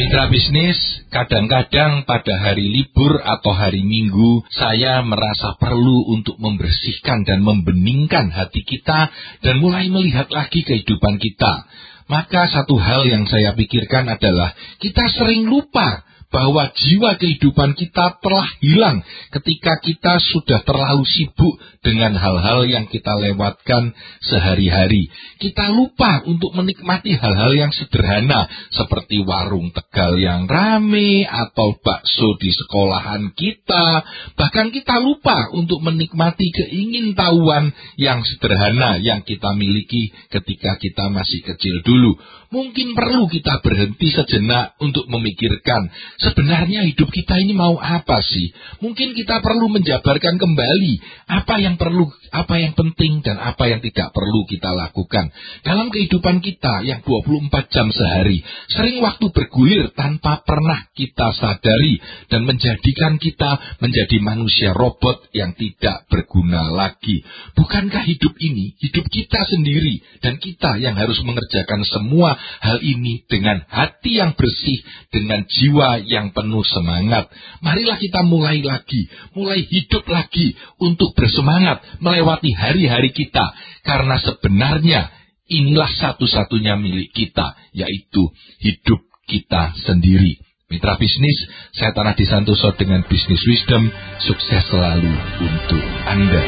Mitra bisnis, kadang-kadang pada hari libur atau hari minggu, saya merasa perlu untuk membersihkan dan membeningkan hati kita dan mulai melihat lagi kehidupan kita. Maka satu hal yang saya pikirkan adalah kita sering lupa bahwa jiwa kehidupan kita telah hilang ketika kita sudah terlalu sibuk dengan hal-hal yang kita lewatkan sehari-hari. Kita lupa untuk menikmati hal-hal yang sederhana seperti warung tegal yang rame atau bakso di sekolahan kita. Bahkan kita lupa untuk menikmati keingintahuan yang sederhana yang kita miliki ketika kita masih kecil dulu. Mungkin perlu kita berhenti sejenak untuk memikirkan sebenarnya hidup kita ini mau apa sih? Mungkin kita perlu menjabarkan kembali apa yang perlu, apa yang penting dan apa yang tidak perlu kita lakukan. Dalam kehidupan kita yang 24 jam sehari, sering waktu bergulir tanpa pernah kita sadari dan menjadikan kita menjadi manusia robot yang tidak berguna lagi. Bukankah hidup ini hidup kita sendiri dan kita yang harus mengerjakan semua hal ini dengan hati yang bersih, dengan jiwa yang penuh semangat. Marilah kita mulai lagi, mulai hidup lagi untuk bersemangat melewati hari-hari kita. Karena sebenarnya inilah satu-satunya milik kita, yaitu hidup kita sendiri. Mitra bisnis, saya Tanah Disantoso dengan Bisnis Wisdom, sukses selalu untuk Anda.